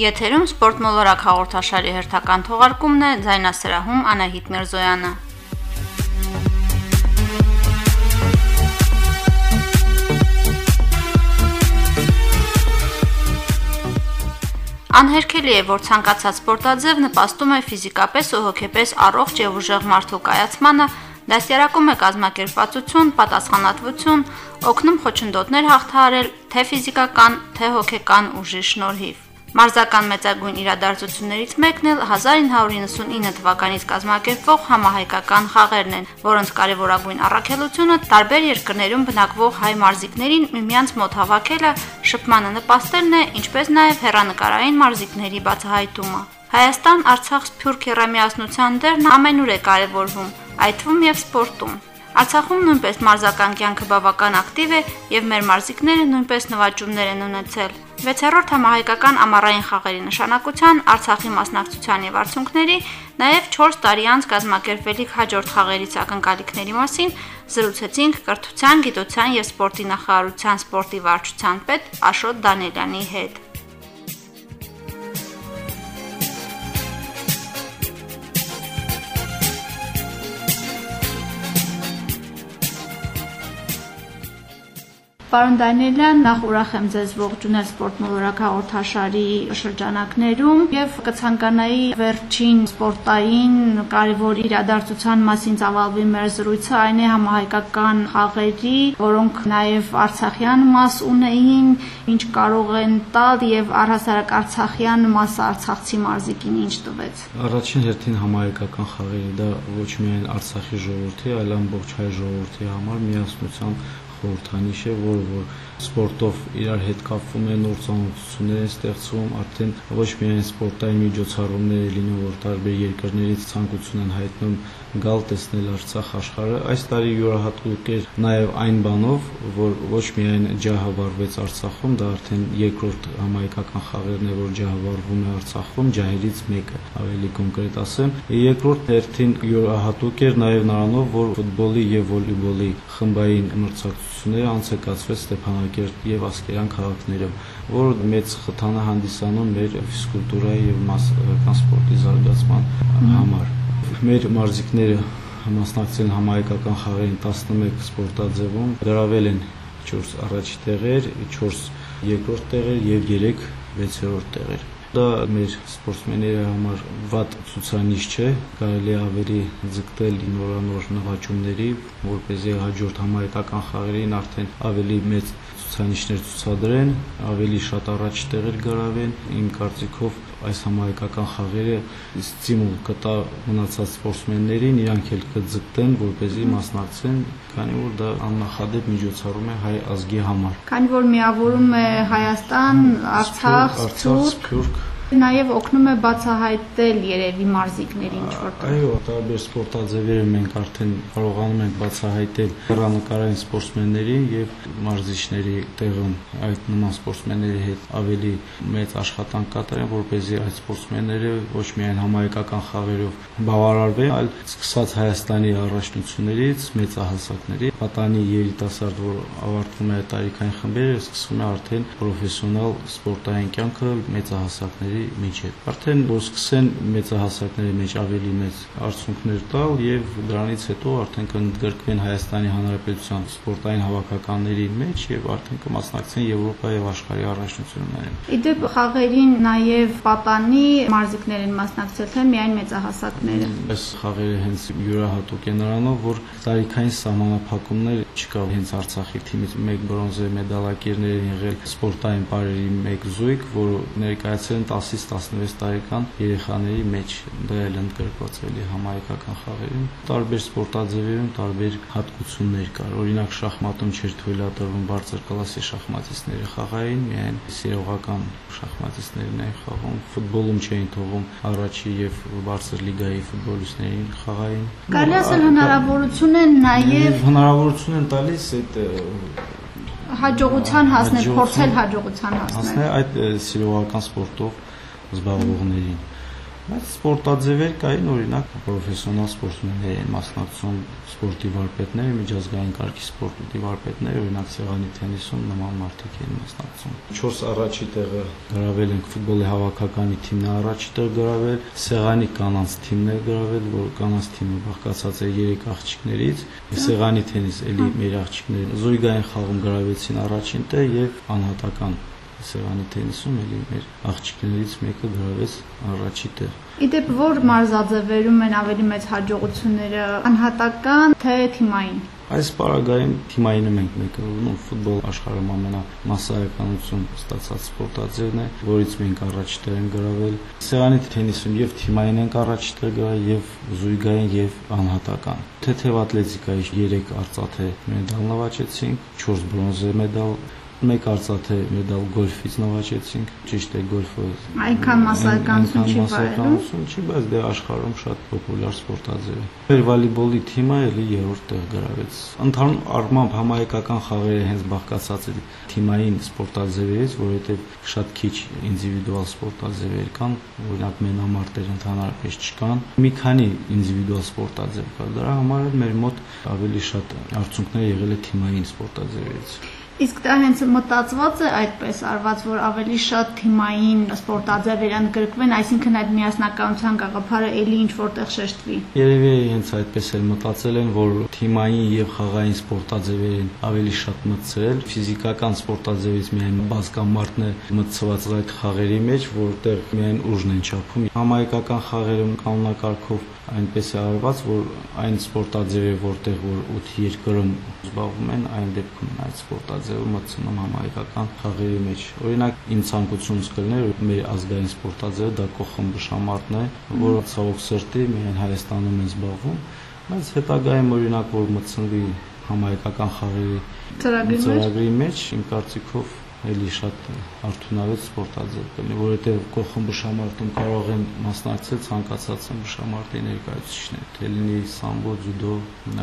Եթերում սպորտ մոլորակ հաղորդաշարի հերթական թողարկումն է ձայնասրահում Անահիտ Միրզոյանը։ Անհերքելի է, որ ցանկացած սպորտաձև նպաստում է ֆիզիկապես ու հոգեպես առողջ եւ ուժեղ մարդու կայացմանը, դաստիարակում է կազմակերպվածություն, պատասխանատվություն, օգնում խոչընդոտներ հաղթահարել թե ֆիզիկական, թե հոգեկան ուժի շնորհիվ։ Մարզական մեծագույն իրադարձություններից մեկն էլ 1999 թվականից կազմակերպվող համահայկական խաղերն են, որոնց կարևորագույն առաքելությունը տարբեր երկրներում բնակվող հայ մարզիկներին միմյանց մոտ հավաքելը, շփմանը նպաստելն է, ինչպես նաև հերանեկարային մարզիկների բացահայտումը։ Հայաստան-Արցախ Սփյուռք երամիասնության դերն ամենուր է կարևորվում, այդ թվում եւ սպորտում։ Արցախում նույնպես մարզական կյանքը բավական ակտիվ է եւ մեր մարզիկները նույնպես նվաճումներ են ունեցել։ 6-րդ համահայկական ամառային խաղերի նշանակության Արցախի մասնակցության եւ արդյունքների, նաեւ 4 տարի անց կազմակերպվելիք հաջորդ խաղերից ակնկալիքների մասին զրուցեցինք կրթության, գիտության եւ սպորտի նախարարության սպորտի վարչության պետ Աշոտ Դանելյանի հետ։ Պարոն Դանիելյան, նախ ուրախ եմ ձեզ ողջունել սպորտ մոլորակ հաղորդաշարի շրջանակներում եւ կցանկանայի վերջին սպորտային կարևոր իրադարձության մասին ծավալվի մեր զրույցը, այն է համահայկական խաղերի, որոնք նաեւ Արցախյան մաս ունեին, ինչ կարող են տալ եւ առհասարակ Արցախյան մասը Արցախցի մարզիկին ինչ տվեց։ Առաջին հերթին համահայկական խաղերը դա ոչ միայն Արցախի ժողովրդի, այլ ամբողջ հայ ժողովրդի համար միասնության խորհրդանիշ է, որը որ սպորտով իրար հետ կապվում է նոր ծանոթություններ են ստեղծվում, արդեն ոչ միայն սպորտային միջոցառումներ է լինում, որ տարբեր երկրներից ցանկություն են հայտնում գալ տեսնել Արցախ աշխարհը։ Այս տարի յուրահատուկ էր նաև այն բանով, որ ոչ միայն ջահը վարվեց Արցախում, դա արդեն երկրորդ համայնքական խաղերն է, որ ջահը վարվում է Արցախում, ջահերից մեկը, ավելի կոնկրետ ասեմ։ Երկրորդ հերթին յուրահատուկ էր նաև նրանով, որ ֆուտբոլի եւ վոլեյբոլի խմբային մրցակցությունները անցկացվեց Ստեփանակերտ եւ Ասկերան քաղաքներում, որը մեծ խթան է հանդիսանում մեր ֆիզկուլտուրայի եւ մասսական սպորտի զարգացման համար մեր մարզիկները մասնակցել են համահայկական խաղերին 11 սպորտաձևում, գրավել են 4 առաջ տեղեր, 4 երկրորդ տեղեր եւ 3 6-րդ տեղեր։ Դա մեր սպորտսմենների համար վատ ցուցանիշ չէ, կարելի ավելի ձգտել նորանոր նվաճումների, որ เป զի հաջորդ համահայկական խաղերին արդեն ավելի մեծ ցուցանիշներ ցուցադրեն, ավելի շատ առաջ տեղեր գրավեն։ Իմ կարծիքով այս համահայկական խաղերը ստիմուլ կտա մնացած սպորտսմեններին, իրանք էլ կձգտեն, որպեսզի մասնակցեն, քանի որ դա աննախադեպ միջոցառում է հայ ազգի համար։ Քանի որ միավորում է Հայաստան, Արցախ, Սփյուռք, Նաև օգնում է բացահայտել երևի մարզիկներին ինչ որ։ Այո, տարբեր սպորտաձևերը մենք արդեն կարողանում ենք բացահայտել հեռանկարային սպորտսմեններին եւ մարզիչների տեղում այդ նման սպորտսմենների հետ ավելի մեծ աշխատանք կատարեն, որպեսզի այդ սպորտսմենները ոչ միայն համահայկական խաղերով բավարարվեն, այլ սկսած Հայաստանի առաջնություններից, մեծահասակների, պատանի երիտասարդ, որ ավարտվում է տարիքային խմբերը, սկսվում է արդեն պրոֆեսիոնալ սպորտային կյանքը մեծահասակների ծրագրերի միջև։ Արդեն որ սկսեն մեծահասակների մեջ ավելի մեծ արդյունքներ տալ եւ դրանից հետո արդեն կընդգրկվեն Հայաստանի Հանրապետության սպորտային հավաքականների մեջ եւ արդեն կմասնակցեն Եվրոպայի եւ աշխարհի առաջնություններին։ Իդեպ խաղերին նաեւ պատանի մարզիկներ են մասնակցել, թե միայն մեծահասակները։ Այս խաղերը հենց յուրահատուկ են նրանով, որ տարիքային սահմանափակումներ չկա հենց Արցախի թիմից մեկ բրոնզե մեդալակիրներ են եղել սպորտային բարերի մեկ զույգ, որ ներկայացել են 10 10-ից 16 տարեկան երեխաների մեջ դա էլ ընդգրկված էլի համահայկական խաղերում տարբեր սպորտաձևերում տարբեր հատկություններ կար օրինակ շախմատում չէր թույլատրվում բարձր կլասի շախմատիստները խաղային միայն սերողական շախմատիստներն էին խաղում ֆուտբոլում չէին թողում առաջի եւ բարձր լիգայի ֆուտբոլիստներին խաղային Կարելի ասել հնարավորություն է նաեւ հնարավորություն են տալիս այդ հաջողության հասնել, փորձել հաջողության հասնել։ Հասնել այդ սիրողական սպորտով զբաղվողներին։ Բայց սպորտաձևեր կային, օրինակ պրոֆեսիոնալ սպորտսմեններ էին մասնակցում սպորտի վարպետները, միջազգային կարգի սպորտի վարպետները, օրինակ սեղանի թենիսում նման մարդիկ էին մասնակցում։ 4 առաջի տեղը գրավել ենք ֆուտբոլի հավաքականի թիմն առաջի տեղ գրավել, սեղանի կանանց թիմն է գրավել, որ կանանց թիմը բաղկացած է 3 աղջիկներից, սեղանի թենիս էլի մեր աղջիկները զույգային խաղում գրավեցին առաջին տեղ եւ անհատական սեղանի թենիսում էլի մեր աղջիկներից մեկը գրավեց առաջի տեղ։ Իդեպ որ մարզաձևերում են ավելի մեծ հաջողությունները, անհատական թե թիմային։ Այս պարագայում թիմային ենք մեկը ունում ֆուտբոլ աշխարհում ամենամասսայականություն ստացած սպորտաձևն է, որից մենք առաջ տեղ ենք գրավել։ Սեղանի թենիսում եւ թիմային ենք առաջ տեղ գրավել եւ զույգային եւ անհատական։ Թեթև ատլետիկայի 3 արծաթե մեդալ նվաճեցինք, 4 բրոնզե մեդալ մեկ արծաթե մեդալ գոլֆից նվաճեցինք, ճիշտ է գոլֆը այնքան մասսայականություն չի վայելում, չի, բայց դե աշխարհում շատ պոպուլյար սպորտաձև է։ Մեր վոլեյբոլի թիմը էլի երրորդ տեղ գրավեց։ Ընդհանուր առմամբ համահայկական խաղերը հենց բաղկացած է թիմային սպորտաձևերից, որովհետև շատ քիչ ինդիվիդուալ սպորտաձևեր կան, օրինակ մենամարտեր ընդհանրապես չկան։ Մի քանի ինդիվիդուալ սպորտաձև կա։ Դրա համար մեր մոտ ավելի շատ արդյունքներ եղել է թիմային սպորտաձևերից։ Իսկ դա հենց մտածված է այդպես արված, որ ավելի շատ թիմային սպորտաձևեր ընդգրկվեն, այսինքն այդ միասնականության գաղափարը ելի ինչ որտեղ շեշտվի։ Երևի հենց այդպես էլ մտածել են, որ թիմային եւ խաղային սպորտաձևերին ավելի շատ մտցրել։ Ֆիզիկական սպորտաձևից միայն բազմամարտն է մտցված այդ խաղերի մեջ, որտեղ միայն ուժն են չափում։ Համայնքական խաղերում կանոնակարգով այնպես է արված, որ այն սպորտաձևը, որտեղ որ 8 երկրում զբաղվում են, այն դեպքում այդ սպորտաձևը մտցնում համահայկական խաղերի մեջ։ Օրինակ, իմ ցանկությունս կլներ մեր ազգային սպորտաձևը դա կողմբշամարտն է, որը ցավոք սրտի միայն Հայաստանում է զբաղվում, բայց հետագայում օրինակ որ մտցնվի համահայկական խաղերի ծրագրի մեջ, իմ կարծիքով էլի շատ արդյունավետ սպորտաձև կլինի, որովհետև կողմբշամարտում կարող են մասնակցել ցանկացած բշամարտի ներկայացուցիչներ, թե լինի սամբո, ջյուդո,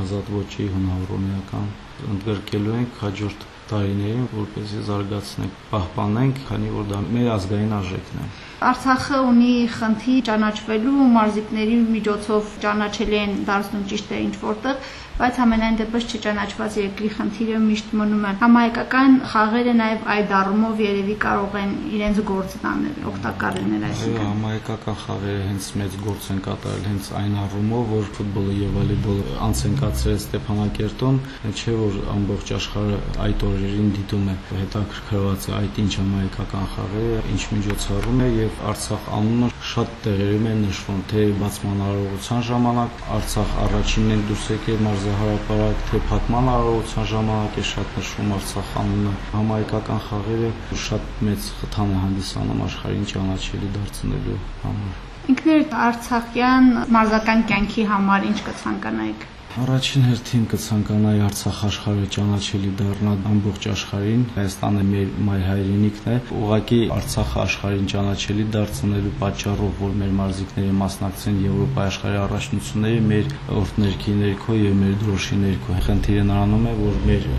ազատ ոչի, հնարավորական ընդգրկելու ենք հաջորդ տարիներին, որպեսզի զարգացնենք, պահպանենք, քանի որ դա մեր ազգային արժեքն է։ Արցախը ունի խնդիր ճանաչվելու մարզիկների միջոցով ճանաչելի են դարձնում ճիշտ է ինչ որտեղ բայց ամենայն դեպս չճանաչված երկրի խնդիրը միշտ մնում է։ Համայնքական խաղերը նաև այդ առումով երևի կարող են իրենց գործը տանել, օգտակար լինել այսինքն։ Համայնքական խաղերը հենց մեծ գործ են կատարել հենց այն առումով, որ ֆուտբոլը եւ վոլեյբոլը անց են կացրել Ստեփանակերտում, չէ որ ամբողջ աշխարհը այդ օրերին դիտում է հետաքրքրված է այդ ինչ համայնքական խաղերը, ինչ միջոցառում է եւ Արցախ անունը շատ տեղերում է նշվում, թե բացման արարողության ժամանակ Արցախ առաջինն են դուրս եկել մարզ մարզահարապարակ, թե փակման արարողության ժամանակ է շատ նշվում Արցախ անունը։ Համայնքական խաղերը շատ մեծ խթան է հանդիսանում աշխարհին ճանաչելի դարձնելու համար։ Ինքներդ արցախյան մարզական կյանքի համար ինչ կցանկանայիք։ Առաջին հերթին կցանկանայի Արցախ աշխարհը ճանաչելի դառնալ ամբողջ աշխարհին։ Հայաստանը մեր մայր հայրենիքն է։ Ուղղակի Արցախը աշխարհին ճանաչելի դարձնելու պատճառով, որ մեր մարզիկները մասնակցեն Եվրոպայի աշխարհի առաջնությունների, մեր օրդներքի ներքո եւ մեր դրոշի ներքո։ Խնդիրը նրանում է, որ մեր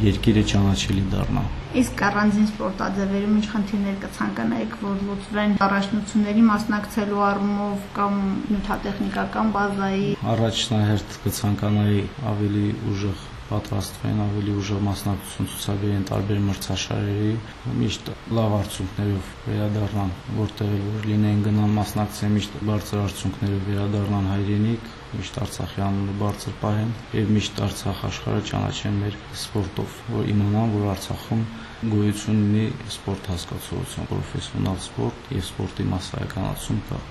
երկիրը ճանաչելի դառնա։ Իսկ առանձին սպորտաձևերում ինչ խնդիրներ կցանկանայիք, որ լուծվեն առաջնությունների մասնակցելու առումով կամ նյութատեխնիկական բազայի։ Առաջնահերթ կցանկանայի ավելի ուժեղ պատրաստվեն, ավելի ուժեղ մասնակցություն ցուցաբերեն տարբեր մրցաշարերի, միշտ լավ արդյունքներով վերադառնան, որտեղ որ լինեն գնան մասնակցեն, միշտ բարձր արդյունքներով վերադառնան հայրենիք, միշտ Արցախի անունը բարձր պահեն եւ միշտ Արցախ աշխարհը ճանաչեն մեր սպորտով, որ իմանան, որ Արցախում գոյություն ունի սպորտ հասկացողություն, պրոֆեսիոնալ սպորտ եւ սպորտի մասսայականացում կա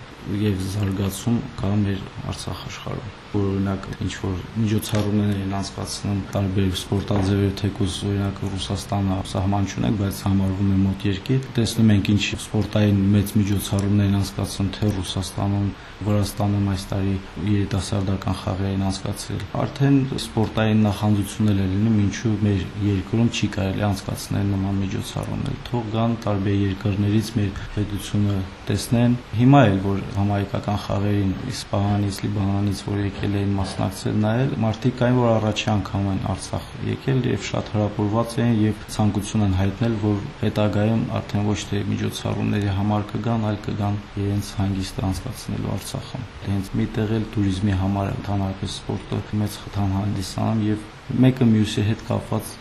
եւ զարգացում կա մեր Արցախ աշխարհում որ օրինակ ինչ որ միջոցառումներ են անցկացնում տարբեր սպորտաձևեր թեկուզ օրինակ Ռուսաստանը սահման չունենք բայց համարվում է մոտ երկիր տեսնում ենք ինչ սպորտային մեծ միջոցառումներ են անցկացնում թե Ռուսաստանում Վրաստանում այս տարի երիտասարդական խաղեր են անցկացրել արդեն սպորտային նախանձություններ են լինում ինչու մեր երկրում չի կարելի անցկացնել նման միջոցառումներ թող գան տարբեր երկրներից մեր պետությունը տեսնեն հիմա էլ որ համահայկական խաղերին Իսպահանից, Լիբանանից, որ եկել էին մասնակցել, նայել, մարդիկ կային, որ առաջի անգամ են Արցախ եկել եւ շատ հրապուրված էին եւ ցանկություն են հայտնել, որ հետագայում արդեն ոչ թե միջոցառումների համար կգան, այլ կգան իրենց հանգիստ անցկացնելու Արցախում։ Հենց մի տեղ էլ туриզմի համար ընդհանրապես սպորտը մեծ խթան հանդիսանում եւ մեկը մյուսի հետ կապված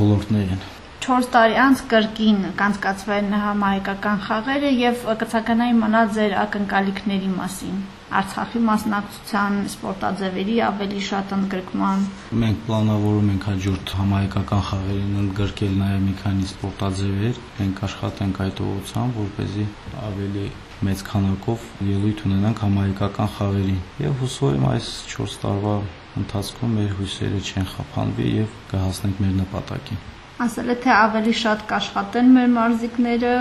ոլորտներ են։ 4 տարի անց կրկին կանցկացվեն համահայկական խաղերը եւ կցականայի մնալ ձեր ակնկալիքների մասին։ Արցախի մասնակցության սպորտաձևերի ավելի շատ ընդգրկման։ Մենք պլանավորում ենք հաջորդ համահայկական խաղերին ընդգրկել նաեւ մի քանի սպորտաձևեր։ Մենք աշխատենք այդ ուղղությամբ, որպեսզի ավելի մեծ քանակով ելույթ ունենանք համահայկական խաղերին։ Եվ հուսով եմ այս 4 տարվա ընթացքում մեր հույսերը չեն խափանվի եւ կհասնենք մեր նպատակին ասել է թե ավելի շատ կաշխատեն մեր մարզիկները,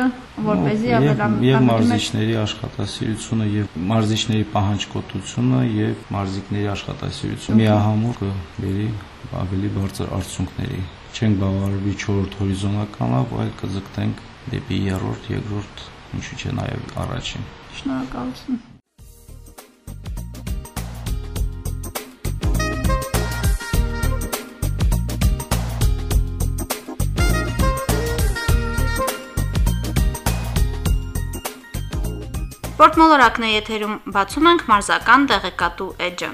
որ เป զի ավելամ եւ մարզիչների աշխատասիրությունը եւ մարզիչների պահանջկոտությունը եւ մարզիկների աշխատասիրությունը միահամուռ կբերի ավելի բարձր արդյունքների։ Չենք բավարարվի 4-րդ հորիզոնականով, այլ կձգտենք դեպի 3-րդ, 2-րդ, ինչու՞ չէ նաեւ առաջին։ Շնորհակալություն։ Սպորտ մոլորակն է եթերում բացում ենք մարզական տեղեկատու էջը։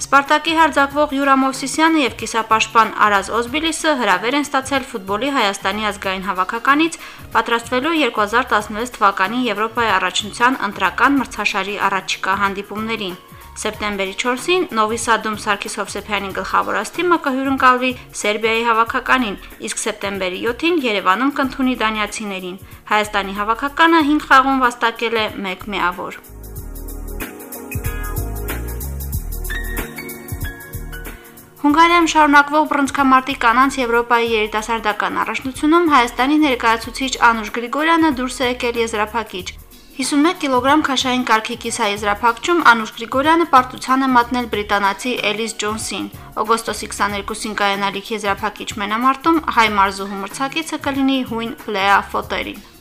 Սպարտակի հարձակվող Յուրա Մովսիսյանը եւ կիսապաշտպան Արազ Օզբիլիսը հրավեր են ստացել ֆուտբոլի Հայաստանի ազգային հավաքականից պատրաստվելու 2016 թվականի Եվրոպայի առաջնության ընտրական մրցաշարի առաջիկա հանդիպումներին։ Սեպտեմբերի 4-ին Նովի Սադում Սարգիս Հովսեփյանի գլխավորած թիմը կհյուրընկալվի Սերբիայի հավաքականին, իսկ սեպտեմբերի 7-ին Երևանում կընդունի դանիացիներին։ Հայաստանի հավաքականը 5 խաղում վաստակել է 1 միավոր։ Հունգարիայում շարունակվող բռնցքամարտի կանանց Եվրոպայի երիտասարդական առաջնությունում Հայաստանի ներկայացուցիչ Անուշ Գրիգորյանը դուրս է եկել եզրափակիչ։ 51 կիլոգրամ քաշային կարգի կիսաեզրափակչում Անուշ Գրիգորյանը պարտության է մատնել բրիտանացի Էլիս Ջոնսին։ Օգոստոսի 22-ին կայանալիք եզրափակիչ մենամարտում հայ մարզուհու մրցակիցը կլինի Հույն Պլեա Ֆոտերին։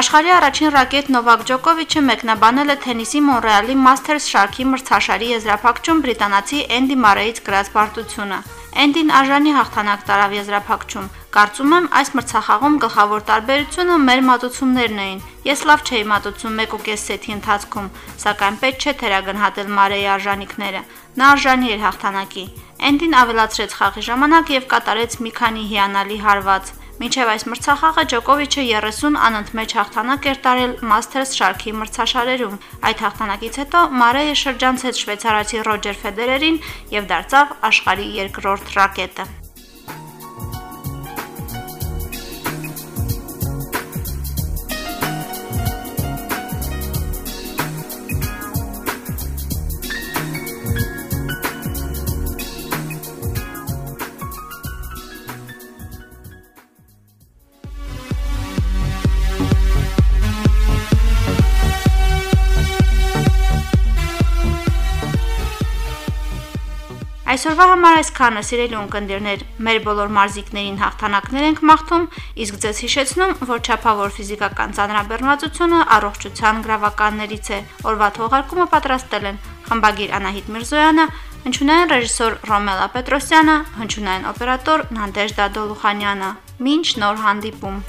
Աշխարհի առաջին ռակետ Նովակ Ջոկովիչը մեկնաբանել է թենիսի Մոնրեալի Masters շարքի մրցաշարի եզրափակչում բրիտանացի Էնդի Մարեից գրած պարտությունը։ Էնդին արժանի հաղթանակ տարավ եզրափակչում։ Կարծում եմ, այս մրցախաղում գլխավոր տարբերությունը մեր մատուցումներն էին։ Ես լավ չէի մատուցում 1.5 սեթի ընթացքում, սակայն պետք չէ թերագնահատել Մարեի արժանինքները։ Նա արժանի էր հաղթանակի։ Էնդին ավելացրեց խաղի ժամանակ եւ կատարեց մի քանի հիանալի հարված։ Մինչև այս մրցախաղը Ջոկովիչը 30 անընդմեջ հաղթանակ էր տարել Masters շարքի մրցաշարերում։ Այդ հաղթանակից հետո Մարեյը շրջանցեց շվեյցարացի Ռոջեր Ֆեդերերին եւ դարձավ աշխարհի երկրորդ ռակետը։ Այսօրվա համար այսքանը, սիրելի ունկնդիրներ, մեր բոլոր մարզիկներին հաղթանակներ ենք մաղթում, իսկ ձեզ հիշեցնում, որ ճափավոր ֆիզիկական ծանրաբեռնվածությունը առողջության գրավականներից է։ Օրվա թողարկումը պատրաստել են խմբագիր Անահիտ Միրզոյանը, հնչյունային ռեժիսոր Ռոմելա Պետրոսյանը, հնչյունային օպերատոր Նանդեժդա Դոլուխանյանը։ Մինչ նոր հանդիպում։